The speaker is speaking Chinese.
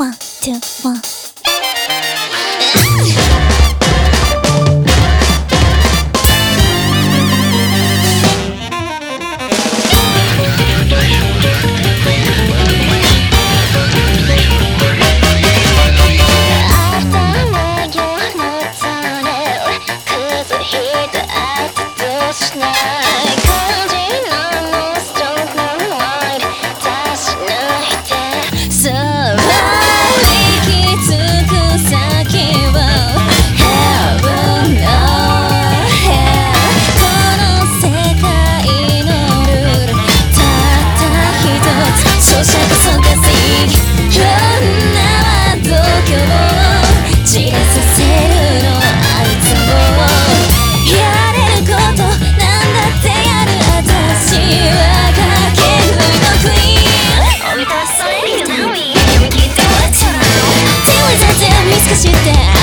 One, two, one. して